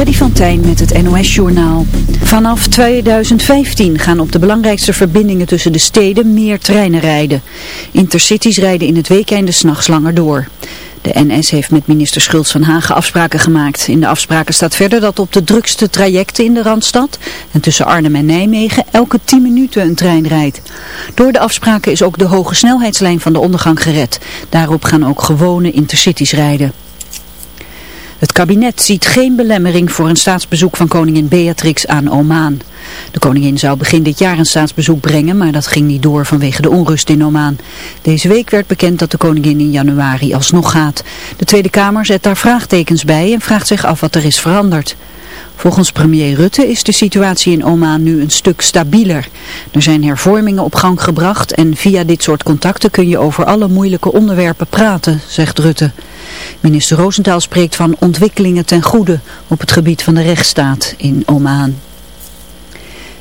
Freddy van Tijn met het NOS-journaal. Vanaf 2015 gaan op de belangrijkste verbindingen tussen de steden meer treinen rijden. Intercities rijden in het weekende s'nachts langer door. De NS heeft met minister Schultz van Hagen afspraken gemaakt. In de afspraken staat verder dat op de drukste trajecten in de Randstad en tussen Arnhem en Nijmegen elke 10 minuten een trein rijdt. Door de afspraken is ook de hoge snelheidslijn van de ondergang gered. Daarop gaan ook gewone intercities rijden. Het kabinet ziet geen belemmering voor een staatsbezoek van koningin Beatrix aan Oman. De koningin zou begin dit jaar een staatsbezoek brengen, maar dat ging niet door vanwege de onrust in Oman. Deze week werd bekend dat de koningin in januari alsnog gaat. De Tweede Kamer zet daar vraagtekens bij en vraagt zich af wat er is veranderd. Volgens premier Rutte is de situatie in Oman nu een stuk stabieler. Er zijn hervormingen op gang gebracht en via dit soort contacten kun je over alle moeilijke onderwerpen praten, zegt Rutte. Minister Roosentaal spreekt van ontwikkelingen ten goede op het gebied van de rechtsstaat in Oman.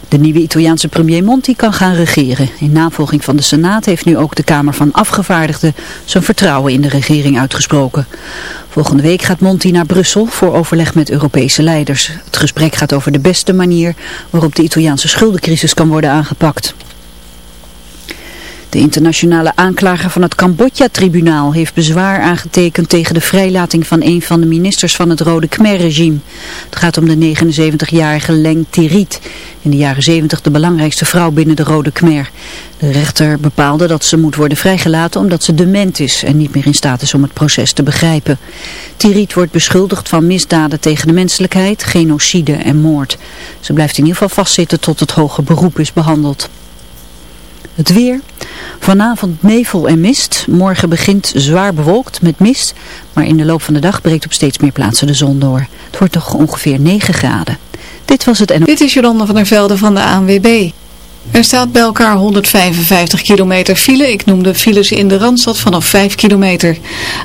De nieuwe Italiaanse premier Monti kan gaan regeren. In navolging van de Senaat heeft nu ook de Kamer van Afgevaardigden zijn vertrouwen in de regering uitgesproken. Volgende week gaat Monti naar Brussel voor overleg met Europese leiders. Het gesprek gaat over de beste manier waarop de Italiaanse schuldencrisis kan worden aangepakt. De internationale aanklager van het Cambodja-tribunaal heeft bezwaar aangetekend tegen de vrijlating van een van de ministers van het Rode Khmer-regime. Het gaat om de 79-jarige Leng Tirit, in de jaren 70 de belangrijkste vrouw binnen de Rode Khmer. De rechter bepaalde dat ze moet worden vrijgelaten omdat ze dement is en niet meer in staat is om het proces te begrijpen. Tirit wordt beschuldigd van misdaden tegen de menselijkheid, genocide en moord. Ze blijft in ieder geval vastzitten tot het hoge beroep is behandeld. Het weer. Vanavond nevel en mist. Morgen begint zwaar bewolkt met mist. Maar in de loop van de dag breekt op steeds meer plaatsen de zon door. Het wordt toch ongeveer 9 graden. Dit was het en. Dit is Jolanda van der Velde van de ANWB. Er staat bij elkaar 155 kilometer file. Ik noem de files in de Randstad vanaf 5 kilometer.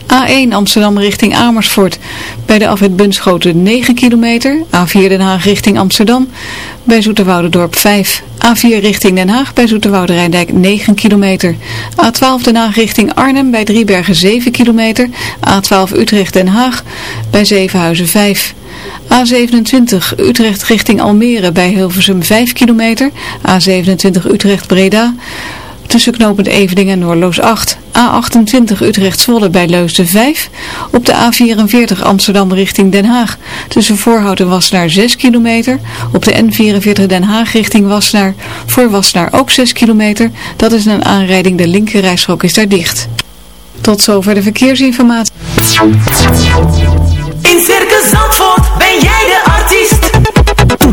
A1 Amsterdam richting Amersfoort. Bij de afwit Bunschoten 9 kilometer. A4 Den Haag richting Amsterdam. Bij Zoeterwoudendorp 5. A4 richting Den Haag bij Zoeterwoude Rijndijk 9 kilometer. A12 Den Haag richting Arnhem bij Driebergen 7 kilometer. A12 Utrecht Den Haag bij Zevenhuizen 5. A27 Utrecht richting Almere bij Hilversum 5 kilometer. A27 Utrecht Breda. Tussen knopend Evening en Noorloos 8. A28 Utrecht-Zwolle bij Leusden 5. Op de A44 Amsterdam richting Den Haag. Tussen Voorhout en Wassenaar 6 kilometer. Op de N44 Den Haag richting Wassenaar. Voor Wassenaar ook 6 kilometer. Dat is een aanrijding. De linkerrijstrook is daar dicht. Tot zover de verkeersinformatie. In Circus Zandvoort ben jij de artiest.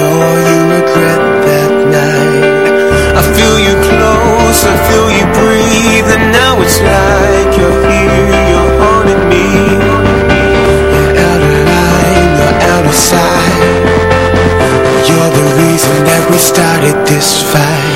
you regret that night. I feel you close, I feel you breathe And now it's like you're here, you're haunting me. You're out of line, you're out of sight. You're the reason that we started this fight.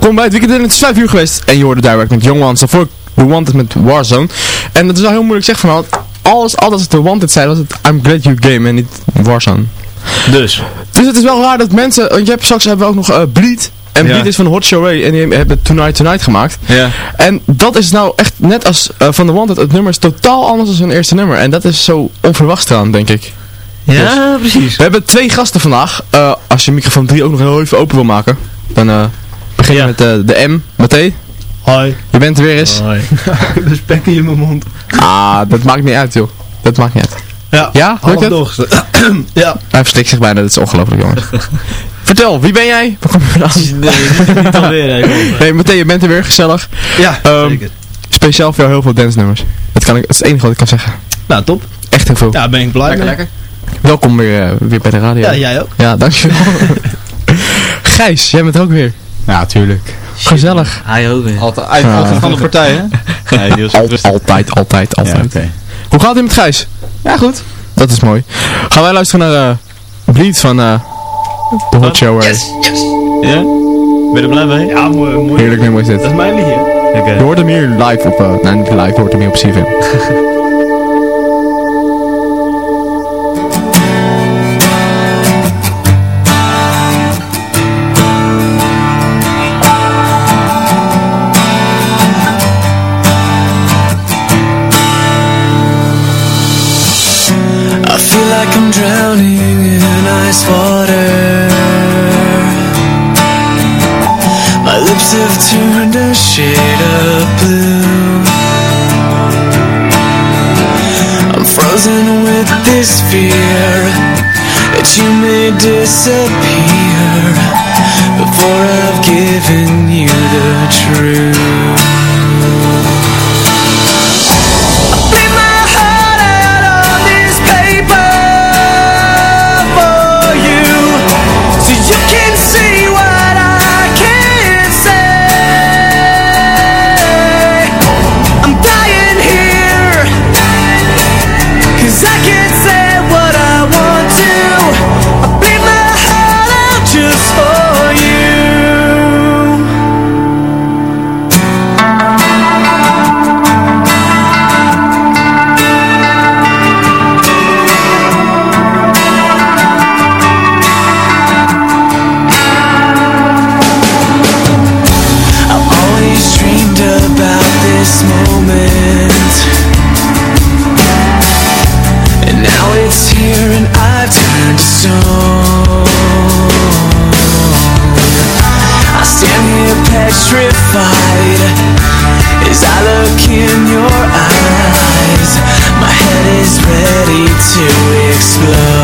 Welkom bij het weekend in het 5 uur geweest. En je hoorde direct met Young Ones. Daarvoor The Wanted met Warzone. En dat is wel heel moeilijk zeggen van, want alles, altijd als het The Wanted zei, was het I'm Glad You Game en niet Warzone. Dus. Dus het is wel raar dat mensen, want je hebt straks hebben we ook nog eh, Bleed. En Ja. Bleed is van Hot Show Ray en die hebben Tonight Tonight gemaakt. Ja. En dat is nou echt, net als eh, van The Wanted, het nummer is totaal anders dan hun eerste nummer. En dat is zo onverwachts eraan, denk ik. Ja, precies. We hebben twee gasten vandaag. Eh, als je microfoon 3 ook nog heel even open wil maken, dan begin je Ja. met eh, de M. Matthé, Hoi. je bent er weer eens. Hoi. Respect in mijn mond. Ah, dat maakt niet uit joh. Dat maakt niet uit. Ja, Ja, lukt half het? ja. Hij verslikt zich bijna, dat is ongelooflijk jongens. Vertel, wie ben jij? Waar kom je vandaan? Nee, niet alweer. hè. Nee, Matthé, je bent er weer, gezellig. Ja, Ehm, zeker. Speciaal voor jou heel veel dance nummers. Dat, kan ik, dat is het enige wat ik kan zeggen. Nou, top. Echt heel veel. Ja, ben ik blij mee. Welkom weer, eh, weer bij de radio. Ja, jij ook. Ja, dankjewel. Gijs, jij bent er ook weer. Ja, tuurlijk. Gezellig. Hij ook weer. Altijd, uit, altijd van de partij, hè? Nee, die was altijd, altijd, altijd. Ja, oké. Hoe gaat het met Gijs? Ja, goed. Dat is mooi. Gaan wij luisteren naar eh Bleed van eh The Hot Show Ray. Ja? Ben je er blij mee? Ja, mooi. mooi. Heerlijk nummer is dit. Dat is mijn liedje. Oké. Je hoort hem hier live op, eh nee niet live, je hoort hem hier op CFM. look in your eyes. My head is ready to explode.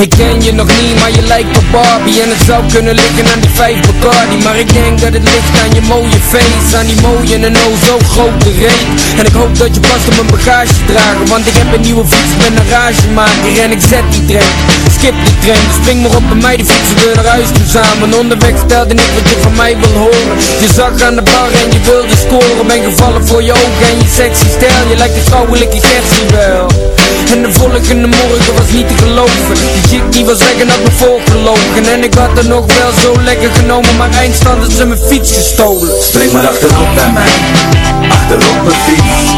ik ken je nog niet, maar je lijkt op Barbie. En het zou kunnen liggen aan die vijf Bacardi. Maar ik denk dat het ligt aan je mooie face Aan die mooie en oh zo grote reet. En ik hoop dat je past op mijn bagage dragen Want ik heb een nieuwe fiets, ben een ragemaker En ik zet die trein, skip die trein. Dus spring maar op bij mij, die fietsen we naar huis toe samen. Onderweg stelde ik wat je van mij wil horen. Je zag aan de bar en je wilde scoren. Ben gevallen voor je ogen en je sexy stijl. Je lijkt een vrouwelijke Gertie wel. En de volgende morgen was niet te geloven. Die chick die was weg en had me voorgelogen. En ik had er nog wel zo lekker genomen Maar eindstand ze mijn fiets gestolen. Spring maar achterop bij mij, achterop mijn fiets.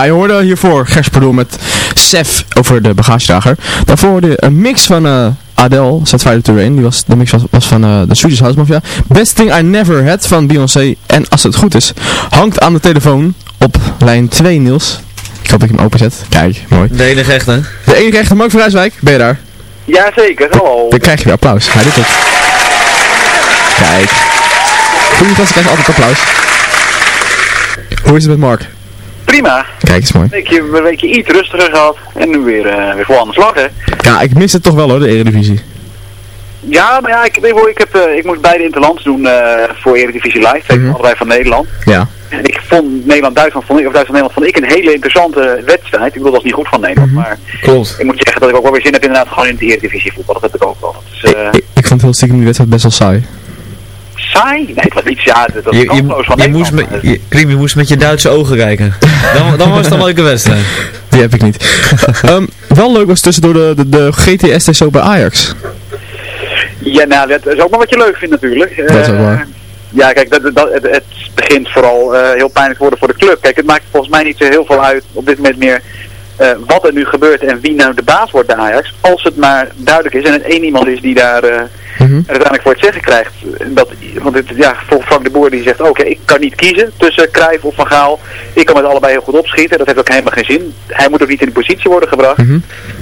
Ja, je hoorde hiervoor Gers Pardoel met Sef over de bagagedrager. Daarvoor hoorde je een mix van eh Adele, Set Fire to Rain. Die was, de mix was, was van eh, de Swedish House Mafia. Best Thing I Never Had van Beyoncé. En als het goed is, hangt aan de telefoon op lijn 2 Niels. Ik hoop dat ik hem openzet. Kijk, mooi. De enige echte. De enige echte Mark van Rijswijk, ben je daar? Jazeker, hallo. Dan krijg je weer applaus. Hij doet het. Kijk. Goeie gasten krijgen altijd applaus. Hoe is het met Mark? Prima. Kijk, is mooi. Een weekje, een weekje iets rustiger gehad. En nu weer, eh, weer gewoon aan de slag, hè. Ja, ik mis het toch wel hoor, de Eredivisie. Ja, maar ja, ik, ik, heb, eh, ik moest beide interlands doen eh, voor Eredivisie Live. Twee Mhm. allebei van Nederland. Ja. En ik vond Nederland-Duitsland, vond ik, of Duitsland-Nederland, vond ik een hele interessante wedstrijd. Ik bedoel, dat is niet goed van Nederland, maar Klopt. ik moet zeggen dat ik ook wel weer zin heb inderdaad gewoon in het Eredivisie voetbal. Dat heb ik ook wel. Dus, eh Ik, ik vond heel stiekem die wedstrijd best wel saai. Saai? Nee, was niet ja, dat was Je, je, je, moest met, je, Riem, je moest met je Duitse ogen kijken. Dan, dan was het een leuke wedstrijd. Die heb ik niet. Ehm, wel leuk was tussendoor de, de, de GTS zo bij Ajax. Ja, nou, dat is ook maar wat je leuk vindt natuurlijk. Dat is ook Eh, waar. Ja, kijk, dat, dat, het, het begint vooral eh, heel pijnlijk te worden voor de club. Kijk, het maakt volgens mij niet zo heel veel uit op dit moment meer eh, wat er nu gebeurt en wie nou de baas wordt bij Ajax. Als het maar duidelijk is en het één iemand is die daar eh, uiteindelijk voor het zeggen krijgt. Dat, want het, ja, Frank de Boer die zegt, oké, ik kan niet kiezen tussen Cruijff of Van Gaal. Ik kan met allebei heel goed opschieten. Dat heeft ook helemaal geen zin. Hij moet ook niet in de positie worden gebracht.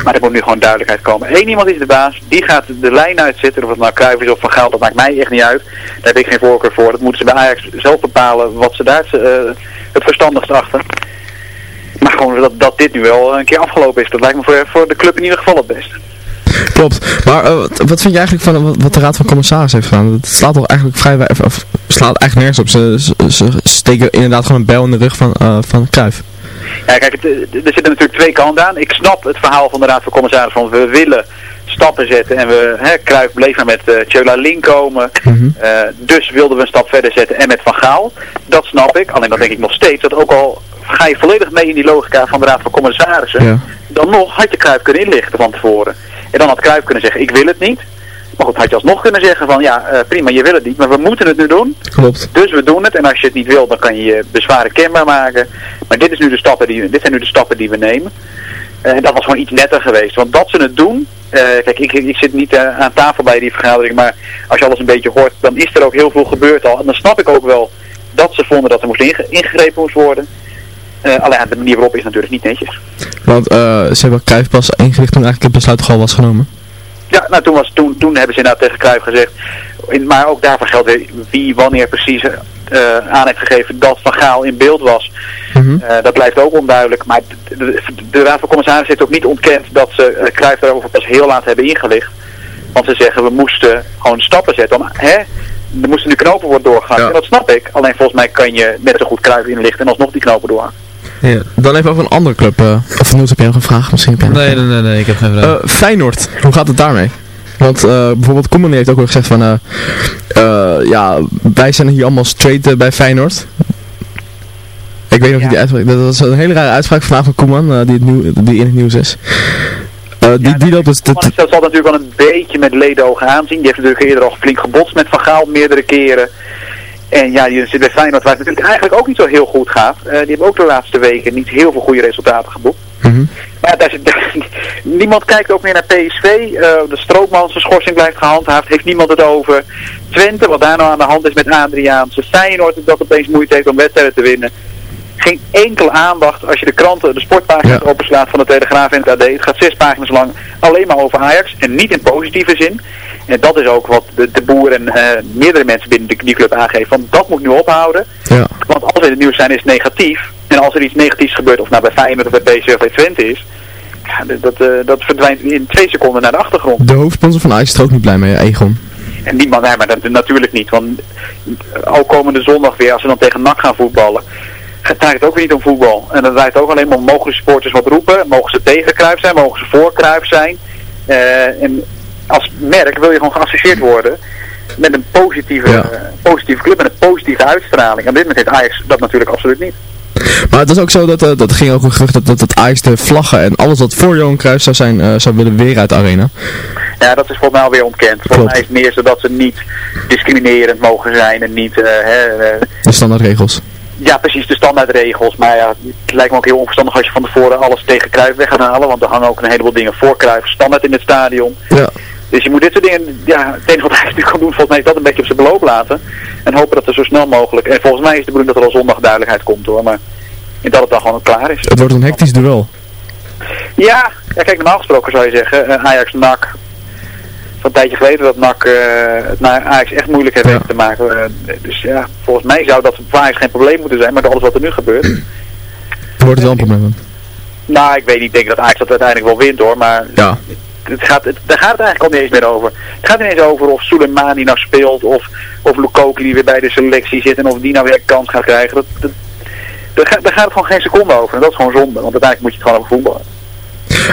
Maar er moet nu gewoon duidelijkheid komen. Eén iemand is de baas, die gaat de lijn uitzetten. Of het nou Cruijff is of Van Gaal, dat maakt mij echt niet uit. Daar heb ik geen voorkeur voor. Dat moeten ze bij Ajax zelf bepalen wat ze daar eh, het verstandigst achter. Maar gewoon dat, dat dit nu wel een keer afgelopen is, dat lijkt me voor, voor de club in ieder geval het beste. Klopt. Maar eh, wat, wat vind je eigenlijk van wat, de Raad van Commissaris heeft gedaan? Het slaat toch eigenlijk vrij wij- of, slaat eigenlijk nergens op. Ze, ze, ze steken inderdaad gewoon een bel in de rug van, eh van Cruijff. Ja, kijk, het, eh, er zitten natuurlijk twee kanten aan. Ik snap het verhaal van de Raad van Commissaris van we willen stappen zetten en we, hè, Cruijff bleef maar met eh Tjöla Link komen. Eh, dus wilden we een stap verder zetten en met Van Gaal. Dat snap ik. Alleen dan denk ik nog steeds dat ook al ga je volledig mee in die logica van de Raad van Commissarissen. Ja. Dan nog had je Cruijff kunnen inlichten van tevoren. En dan had Cruijff kunnen zeggen ik wil het niet. Maar goed, had je alsnog kunnen zeggen van ja eh, prima je wil het niet, maar we moeten het nu doen. Klopt. Dus we doen het en als je het niet wil, dan kan je je bezwaren kenbaar maken. Maar dit, is nu de stappen die, dit zijn nu de stappen die we nemen. Eh, En dat was gewoon iets netter geweest. Want dat ze het doen, eh, kijk ik, ik zit niet eh, aan tafel bij die vergadering, maar als je alles een beetje hoort, dan is er ook heel veel gebeurd al. En dan snap ik ook wel dat ze vonden dat er moest inge- ingegrepen moest worden. Eh, alleen de manier waarop is natuurlijk niet netjes. Want eh, ze hebben Cruijff pas ingericht toen eigenlijk het besluit al was genomen. Ja, nou toen, was, toen, toen hebben ze inderdaad tegen Cruijff gezegd, in- maar ook daarvan geldt wie wanneer precies eh, aan heeft gegeven dat Van Gaal in beeld was. Eh, dat blijft ook onduidelijk, maar de, de, de Raad van Commissarissen heeft ook niet ontkend dat ze uh, Cruijff daarover pas heel laat hebben ingelicht. Want ze zeggen we moesten gewoon stappen zetten. Om, hè, er moesten nu knopen worden doorgegaan. En dat snap ik. Alleen volgens mij kan je net zo goed Cruijff inlichten en alsnog die knopen doorgaan. Ja. Dan even over een andere club. eh, of Niels, heb jij nog een vraag? Misschien heb jij nog Nee, nee, nee, nee, ik heb geen vraag. Eh, Feyenoord, hoe gaat het daarmee? Want eh, bijvoorbeeld Koeman heeft ook wel gezegd van, eh, eh, ja, wij zijn hier allemaal straight bij Feyenoord. Ik weet nog niet die uitspraak, dat was een hele rare uitspraak vandaag van Koeman, die, het nieuw, die in het nieuws is. Eh, die, die loopt dus... Maar dat zal natuurlijk wel een beetje met ledogen aanzien. Die heeft natuurlijk eerder al flink gebotst met Van Gaal meerdere keren. En ja, die zit bij Feyenoord waar het natuurlijk eigenlijk ook niet zo heel goed gaat. Eh, die hebben ook de laatste weken niet heel veel goede resultaten geboekt. Maar ja, daar zit, niemand kijkt ook meer naar PSV. Eh, de Strookman zijn schorsing blijft gehandhaafd. Heeft niemand het over. Twente, wat daar nou aan de hand is met Adriaanse. Feyenoord dat opeens moeite heeft om wedstrijden te winnen. Geen enkele aandacht als je de kranten, de sportpagina's openslaat van de Telegraaf en het AD. Het gaat zes pagina's lang alleen maar over Ajax. En niet in positieve zin. En dat is ook wat de, de boer en eh, meerdere mensen binnen de, die club aangeven. Van dat moet nu ophouden. Ja. Want als we in het nieuws zijn is het negatief. En als er iets negatiefs gebeurt, of nou bij Feyenoord of bij PSV of bij Twente is. Ja, dat- eh, dat verdwijnt in twee seconden naar de achtergrond. De hoofdsponsor van Ajax is er ook niet blij mee, Egon. En niemand, nee, maar dat, natuurlijk niet. Want ook komende zondag weer, als we dan tegen NAC gaan voetballen, gaat draait het ook weer niet om voetbal. En dan draait het ook alleen maar om, mogen supporters wat roepen? Mogen ze tegen Cruijff zijn? Mogen ze voor Cruijff zijn? Eh, en als merk wil je gewoon geassocieerd worden met een positieve, Ja. eh, positieve club en een positieve uitstraling. En op dit moment heeft Ajax dat natuurlijk absoluut niet. Maar het is ook zo dat, eh, dat ging ook een gerucht dat, dat het Ajax de vlaggen en alles wat voor Johan Cruijff zou zijn, eh, zou willen weer uit de arena. Ja, dat is volgens mij alweer ontkend. Volgens mij is het meer zodat ze niet discriminerend mogen zijn en niet... hè, De standaardregels. Ja, precies, de standaardregels. Maar ja, het lijkt me ook heel onverstandig als je van tevoren alles tegen Cruijff weg gaat halen. Want er hangen ook een heleboel dingen voor Cruijff standaard in het stadion. Ja. Dus je moet dit soort dingen, ja, het enige wat hij kan doen, volgens mij is dat een beetje op zijn beloop laten. En hopen dat er zo snel mogelijk, en volgens mij is de bedoeling dat er al zondag duidelijkheid komt hoor. Maar en dat het dan gewoon klaar is. Het wordt een hectisch duel. Ja, ja kijk, normaal gesproken zou je zeggen, eh, Ajax NAC. Van een tijdje geleden dat NAC eh, het naar Ajax echt moeilijk heeft weten te maken. Eh, dus ja, volgens mij zou dat voor Ajax geen probleem moeten zijn, maar door alles wat er nu gebeurt. Wordt het wel een probleem. Nou, ik weet niet, ik denk dat Ajax dat uiteindelijk wel wint hoor, maar Ja. Het gaat, het, daar gaat het eigenlijk al niet eens meer over. Het gaat niet eens over of Soleimani nou speelt of, of Lukoki die weer bij de selectie zit en of die nou weer een kans gaat krijgen. Dat, dat, daar, gaat, daar gaat het gewoon geen seconde over en dat is gewoon zonde, want uiteindelijk moet je het gewoon over voetballen.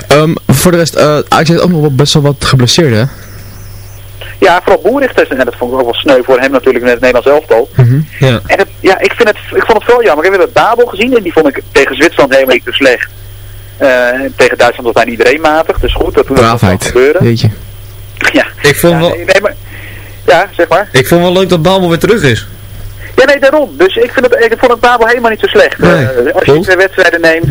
Ehm, voor de rest, eh Ajax heeft ook nog wel best wel wat geblesseerd, hè? Ja, vooral Boericht, en dat vond ik ook wel sneu voor hem natuurlijk in het Nederlands elftal. Ja. En het, ja, ik, vind het, ik vond het veel jammer. Ik heb het Babel gezien en die vond ik tegen Zwitserland helemaal niet te slecht. Eh, tegen Duitsland was bijna iedereen matig, dus goed, dat moet wel Braafheid. gebeuren. Weet je. Ja, Ik vond, ja, wel, nee, nee, maar, ja, zeg maar. ik vond wel leuk dat Balmo weer terug is. Ja, nee, daarom. Dus ik, vind het, ik vond het Babel helemaal niet zo slecht. Nee, Eh, als je twee wedstrijden neemt,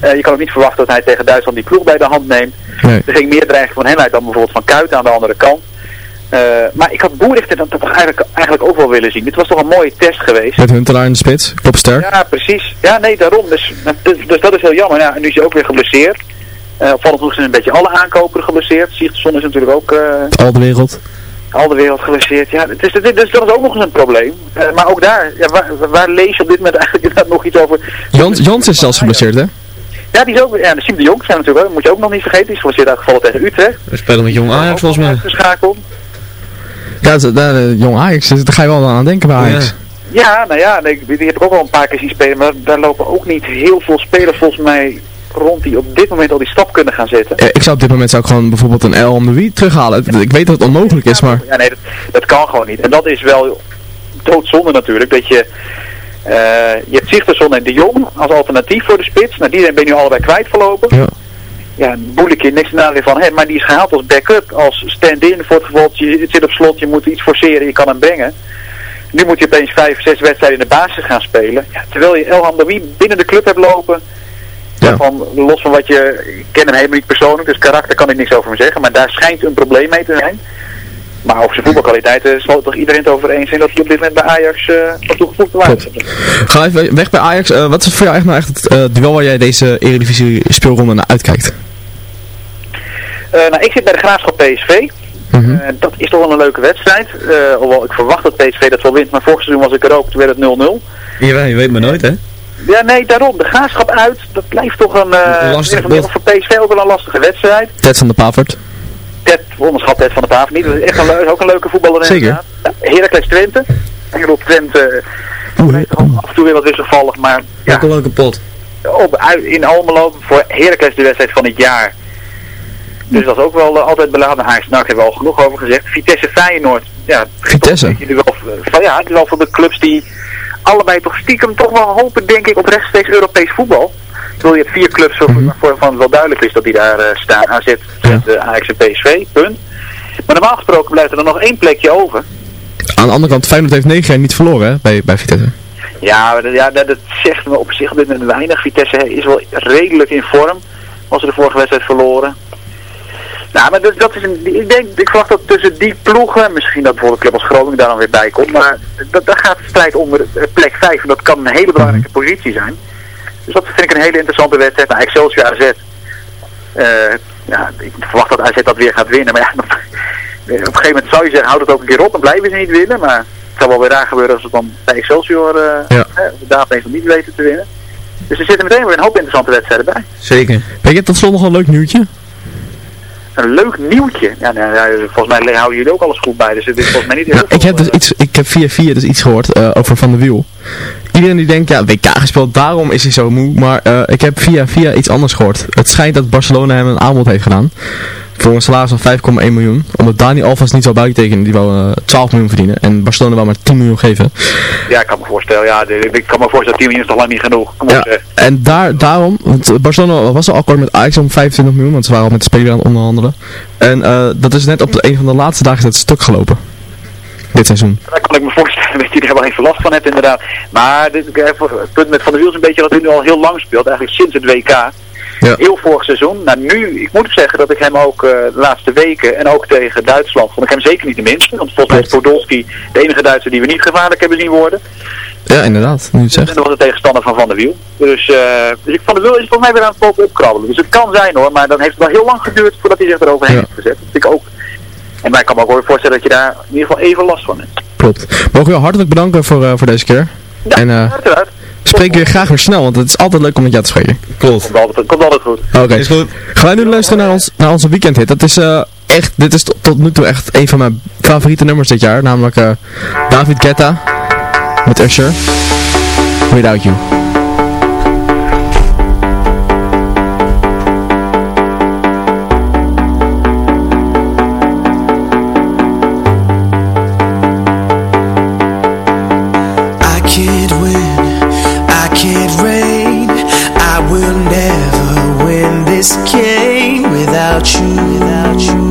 eh, je kan ook niet verwachten dat hij tegen Duitsland die ploeg bij de hand neemt. Nee. Er ging meer dreiging van hem uit dan bijvoorbeeld van Kuit aan de andere kant. Eh, maar ik had Boerichter dat, dat toch eigenlijk, eigenlijk ook wel willen zien. Dit was toch een mooie test geweest. Met Huntelaar in de spits, kopster. Ja, precies. Ja, nee, daarom. Dus, dus, dus dat is heel jammer. Ja, en nu is hij ook weer geblesseerd. Uh, opvallend genoeg zijn een beetje alle aankopen geblesseerd. Sigtersson is natuurlijk ook eh, Al de wereld. al de wereld geblesseerd. Ja, het is, het is- dus dat is ook nog eens een probleem. Eh, maar ook daar, ja, waar, waar lees je op dit moment eigenlijk nog iets over? Jans, Jans is zelfs geblesseerd, hè? Ja, die is ook, ja, de Siem de Jong zijn natuurlijk ook, moet je ook nog niet vergeten. Die is geblesseerd uitgevallen tegen Utrecht. We spelen met Jong Ajax volgens mij. Geschakeld. Ja, daar, eh, jong Ajax, dus daar ga je wel aan denken bij Ajax. Ja, nou ja, nee, die heb ik ook al een paar keer zien spelen. Maar daar lopen ook niet heel veel spelers volgens mij rond die op dit moment al die stap kunnen gaan zetten. Eh, Ik zou op dit moment zou ik gewoon bijvoorbeeld een El om de wie terughalen. Ik weet dat het onmogelijk is, maar... Ja, nee, dat, dat kan gewoon niet. En dat is wel doodzonde natuurlijk, dat je... eh, je hebt Sigtersson en De Jong als alternatief voor de spits. Nou, die ben je nu allebei kwijt voorlopig. Ja. Ja, in niks nadeel van hem, maar die is gehaald als backup, als stand-in voor het geval, je, het zit op slot, je moet iets forceren, je kan hem brengen. Nu moet je opeens vijf, zes wedstrijden in de basis gaan spelen. Ja, terwijl je El Hamdawi binnen de club hebt lopen. Ja. Van, los van wat je, ik ken hem helemaal niet persoonlijk, dus karakter kan ik niks over hem zeggen. Maar daar schijnt een probleem mee te zijn. Maar over zijn voetbalkwaliteiten zal toch iedereen het over eens zijn dat hij op dit moment bij Ajax uh, wat toegevoegde waarde. Ga even weg bij Ajax. Eh, wat is voor jou echt nou echt het eh, duel waar jij deze Eredivisie speelronde naar uitkijkt? Eh, nou, ik zit bij de Graafschap PSV. Mhm. Eh, dat is toch wel een leuke wedstrijd. Eh, hoewel ik verwacht dat PSV dat wel wint, maar vorig seizoen was ik er ook, toen werd het 0-0. Ja, je weet maar nooit, hè? Ja, nee, daarom. De Graafschap uit, dat blijft toch een, eh, Een lastig voor, PSV ook wel een lastige wedstrijd. Ted van de Pavert. Ted, onderschat Ted van de Paaf niet. Dat is echt een, ook een leuke voetballer Zeker. inderdaad. Ja, Heracles Twente. En op Twente Oeh, eh, af en toe weer wat wisselvallig, maar ja, Ook een leuke pot. op, uit, in Almelo voor Heracles de wedstrijd van het jaar. Dus dat is ook wel eh, altijd beladen. Hij Snak hebben we al genoeg over gezegd. Vitesse Feyenoord. Ja, Vitesse? het is wel, eh, van, ja, het is wel van de clubs die allebei toch stiekem toch wel hopen, denk ik, op rechtstreeks Europees voetbal. Bedoel, je hebt vier clubs waarvan waarvan het wel duidelijk is dat die daar eh, staan. AZ, Z, eh, Ajax en PSV, punt. Maar normaal gesproken blijft er dan nog één plekje over. Aan de andere kant, Feyenoord heeft 9 jaar niet verloren hè, bij, bij Vitesse. Ja, ja, dat, dat zegt me op zich op dit moment weinig. Vitesse is wel redelijk in vorm. Was ze de vorige wedstrijd verloren. Nou, maar dat, dat is een, ik denk, ik verwacht dat tussen die ploegen, misschien dat bijvoorbeeld club als Groningen daar dan weer bij komt, maar dat, daar gaat de strijd om de- de plek 5 en dat kan een hele belangrijke positie zijn. Dus dat vind ik een hele interessante wedstrijd. Nou, Excelsior AZ. Eh, ja, ik verwacht dat AZ dat weer gaat winnen, maar ja, op een gegeven moment zou je zeggen, houd het ook een keer op, dan blijven ze niet winnen, maar het zou wel weer raar gebeuren als het dan bij Excelsior uh, Ja. daar opeens nog niet weten te winnen. Dus er zitten meteen weer een hoop interessante wedstrijden bij. Zeker. Weet je, tot nog een leuk nieuwtje. Een leuk nieuwtje. Ja, nou, ja, volgens mij houden jullie ook alles goed bij, dus het is volgens mij niet heel Nou, ik heb dus iets, ik heb via via dus iets gehoord eh, over Van der Wiel. Iedereen die denkt, ja, WK gespeeld, daarom is hij zo moe. Maar eh, ik heb via via iets anders gehoord. Het schijnt dat Barcelona hem een aanbod heeft gedaan. Voor een salaris van 5,1 miljoen. Omdat Dani Alves niet zou buitentekenen. Die wou eh, 12 miljoen verdienen. En Barcelona wou maar 10 miljoen geven. Ja, ik kan me voorstellen. Ja, ik kan me voorstellen dat 10 miljoen is nog lang niet genoeg. Kom Ja, en daar, daarom, want Barcelona was al akkoord met Ajax om 25 miljoen, want ze waren al met de speler aan het onderhandelen. En eh, dat is net op de, een van de laatste dagen het stuk gelopen. Dit seizoen. Daar kan ik me voorstellen dat je er wel even last van hebt inderdaad. Maar dit, eh, het punt met Van der Wiel is een beetje dat hij nu al heel lang speelt. Eigenlijk sinds het WK. Ja. Heel vorig seizoen. Nou nu, ik moet zeggen dat ik hem ook eh, de laatste weken en ook tegen Duitsland vond ik hem zeker niet de minste. Want volgens mij is Podolski de enige Duitser die we niet gevaarlijk hebben zien worden. Ja, inderdaad, nu het En zegt. dat was de tegenstander van Van der Wiel. Dus, eh dus ik, Van der Wiel is volgens mij weer aan het opkrabbelen. Dus het kan zijn hoor, maar dan heeft het wel heel lang geduurd voordat hij zich eroverheen Ja. heeft gezet. Dat vind ik ook. En mij kan me ook wel voorstellen dat je daar in ieder geval even last van hebt. Klopt. Mogen we hartelijk bedanken voor, eh, voor deze keer. Ja, en uiteraard. Spreken we graag weer snel, want het is altijd leuk om met jou te spreken. Klopt. Komt altijd, komt altijd goed. Oké. Is goed. Gaan wij nu luisteren naar, ons, naar onze weekendhit. Dat is eh, echt, dit is tot, nu toe echt een van mijn favoriete nummers dit jaar. Namelijk eh, David Guetta met Usher. Without You. I can't win, this came without you, without you,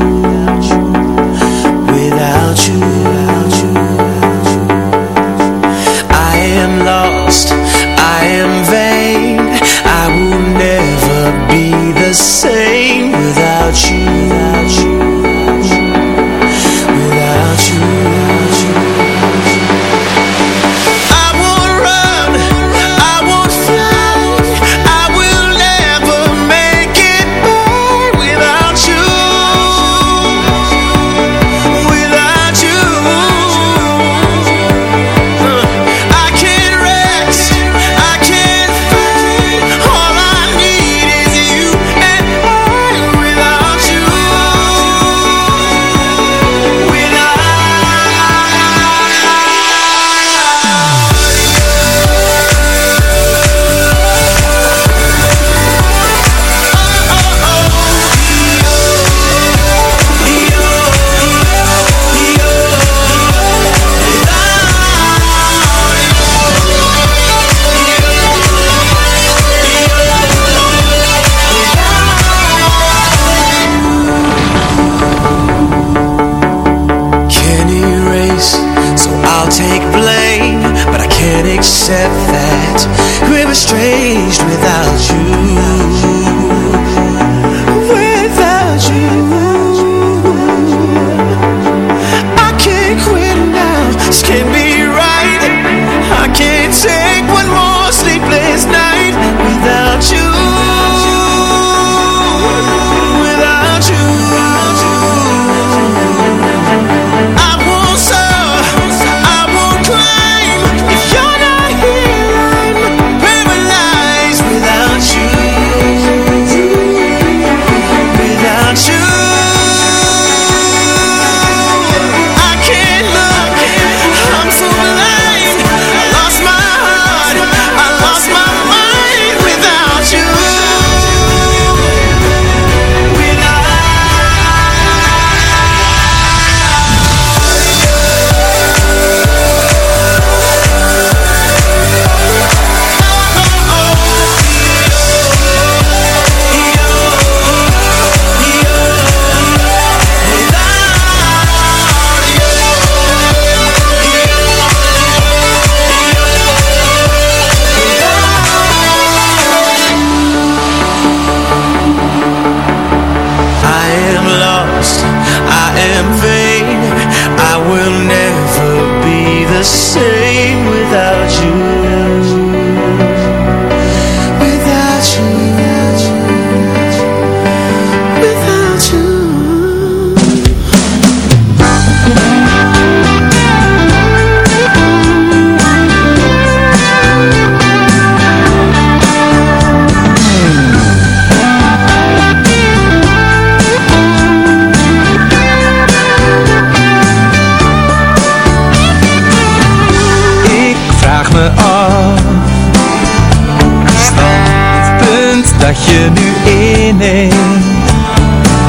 dat je nu inneemt.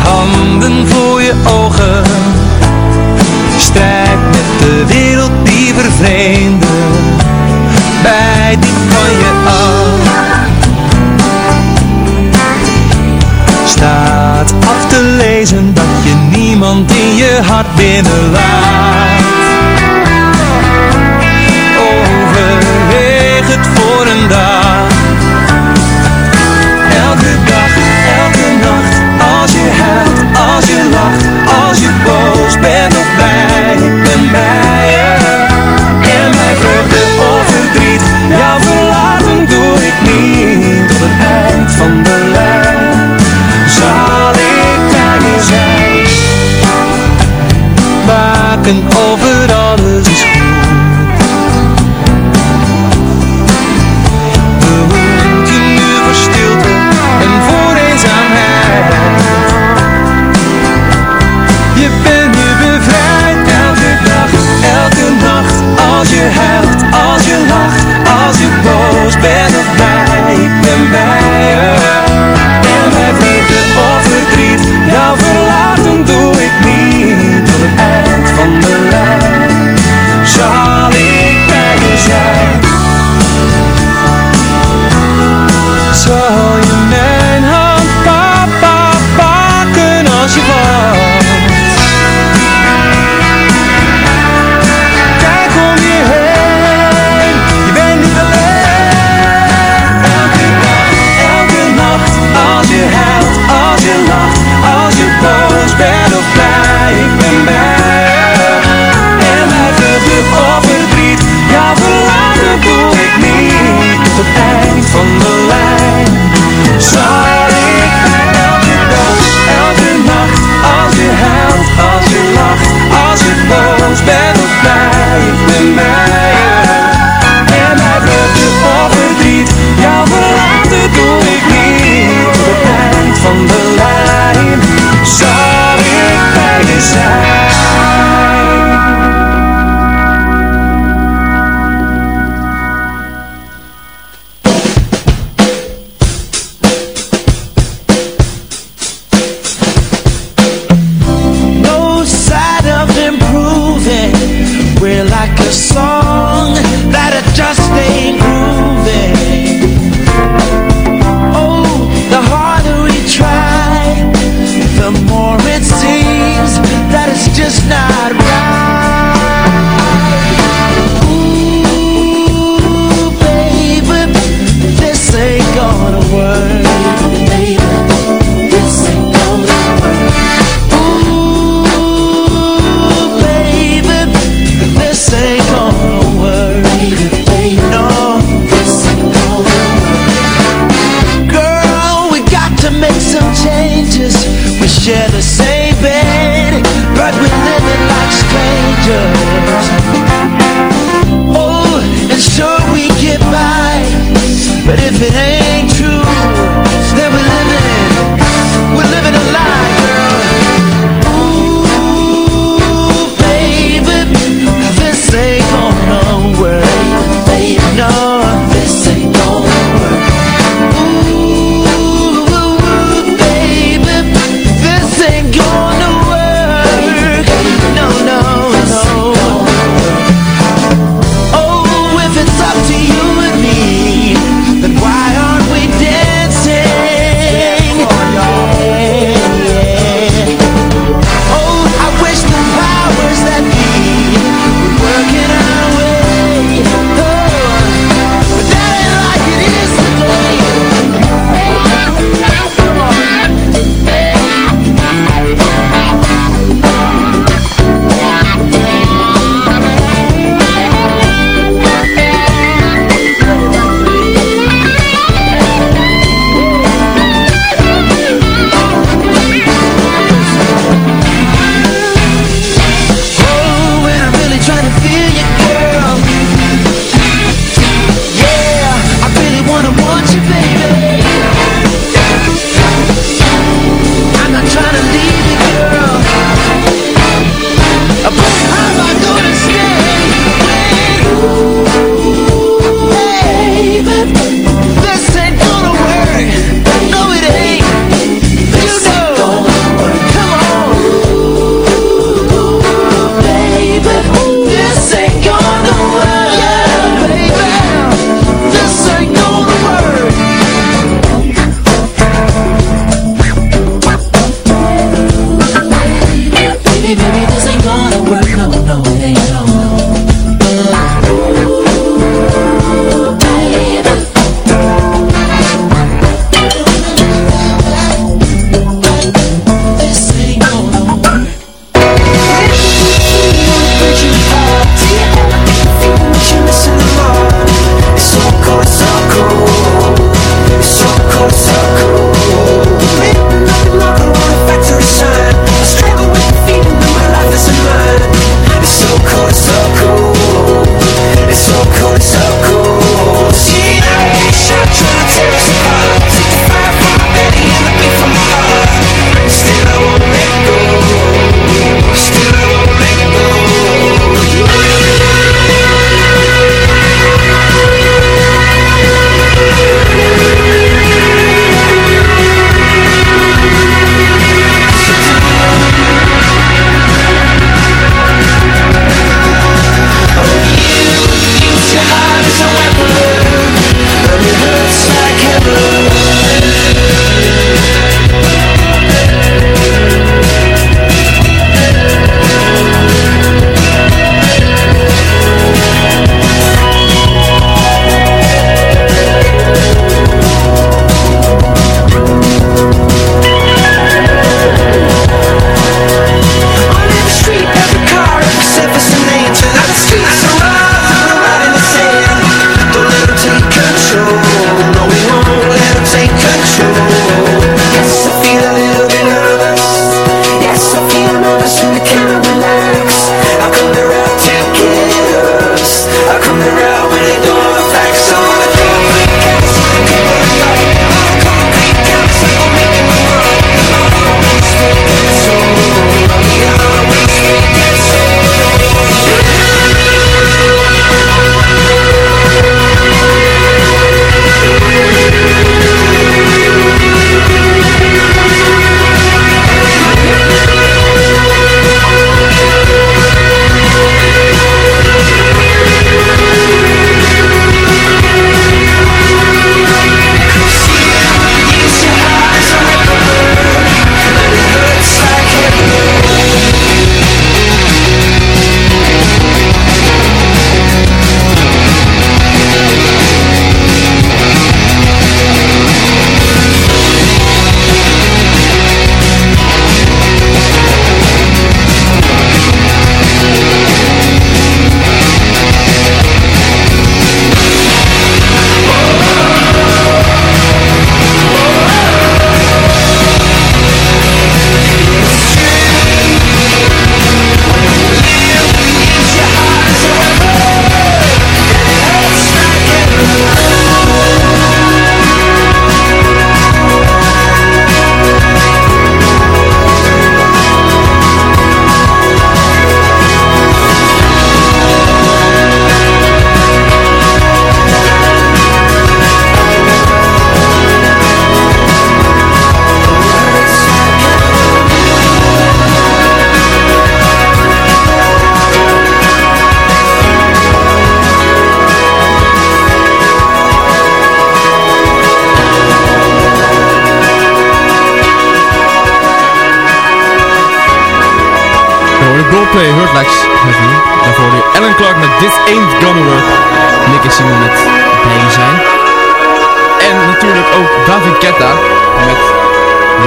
Handen voor je ogen, strijd met de wereld die vervreemde. Bij die van je af. Staat af te lezen dat je niemand in je hart binnenlaat. Overweeg het voor een dag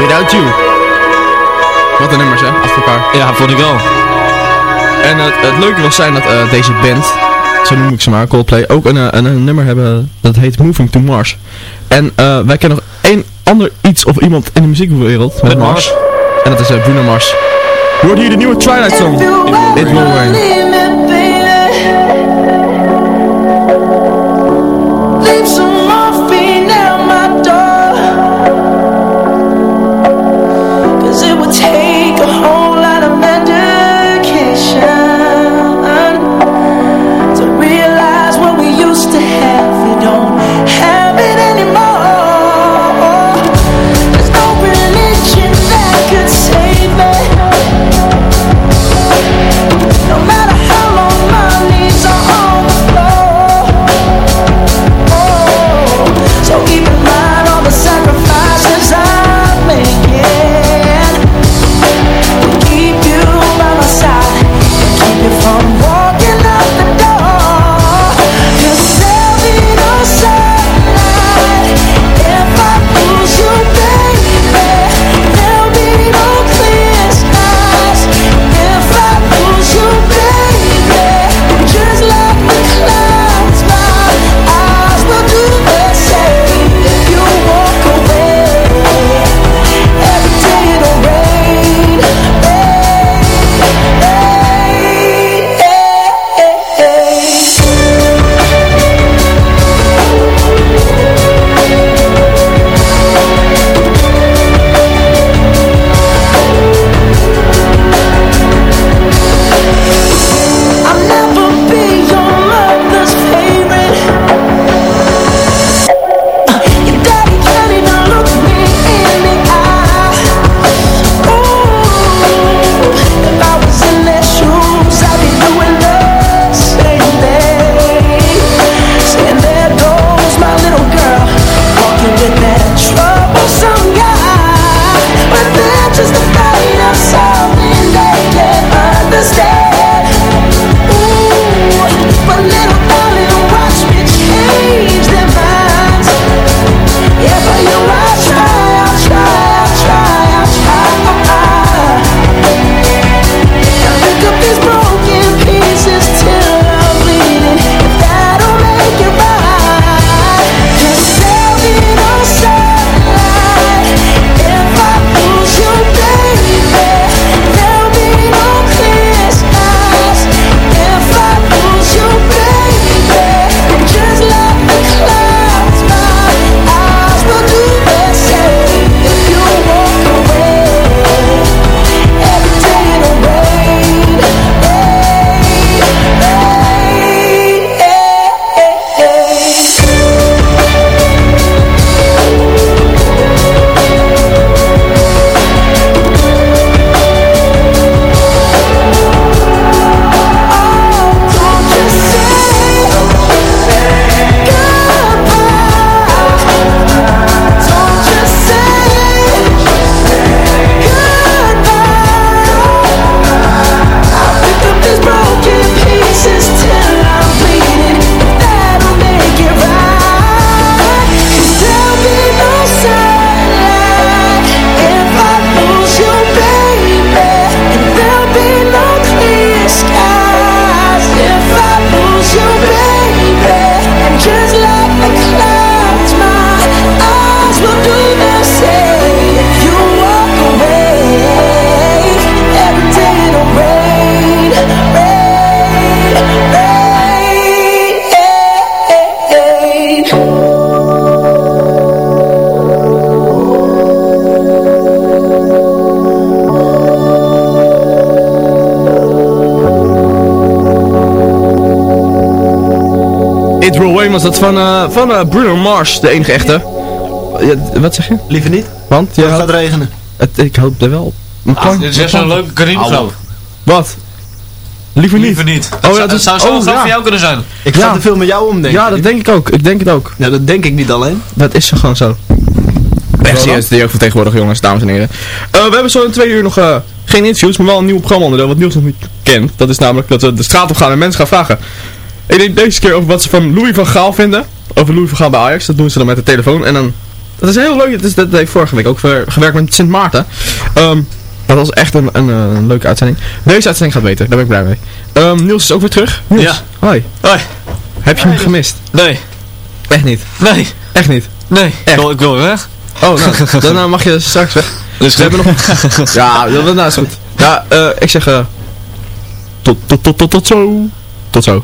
Without You. Wat een nummers hè, achter elkaar. Ja, vond ik wel. En het, het leuke was zijn dat eh, deze band, zo noem ik ze maar, Coldplay, ook een, eh, een, een nummer hebben dat heet Moving to Mars. En eh, wij kennen nog één ander iets of iemand in de muziekwereld met Met Mars. Mars. En dat is eh, Bruno Mars. Je hoort hier de nieuwe Twilight Song. It Will Rain. Was dat van, eh, van eh, Bruno Mars, de enige echte. Ja, wat zeg je? Liever niet. Want? Het gaat regenen. Het, ik hoop er wel. Een Ah, dit is een echt zo'n plank- leuke Karim-grap. Wat? Liever niet. Liever niet. Oh, Het ja, zou- dat zou zo'n grap voor jou kunnen zijn. Ik Ja. ga te veel met jou om, denk Ja, ik. dat denk ik ook. Ik denk het ook. Ja, dat denk ik niet alleen. Dat is zo gewoon zo. Echt serieus, de jeugd van tegenwoordig jongens, dames en heren. Eh, we hebben zo in twee uur nog eh, geen interviews, maar wel een nieuw programma-onderdeel wat Niels nog niet kent. Dat is namelijk dat we de straat op gaan en mensen gaan vragen. Ik denk deze keer over wat ze van Louis van Gaal vinden. Over Louis van Gaal bij Ajax. Dat doen ze dan met de telefoon. En dan, dat is heel leuk. Dat, is, dat heeft vorige week ook gewerkt met Sint Maarten. Ehm, dat was echt een, een, eh, een leuke uitzending. Deze uitzending gaat beter, daar ben ik blij mee. Ehm, Niels is ook weer terug. Niels, Ja. hoi. Hoi. Heb je hem gemist? Nee. Echt niet? Nee. Echt niet? Nee. Ik wil, ik wil weer weg. Oh, nou, dan eh, mag je straks weg. Dus we hebben nog... ja, dat dat is goed. Ja, eh, ik zeg... eh tot, tot, tot, tot, tot zo. Tot zo.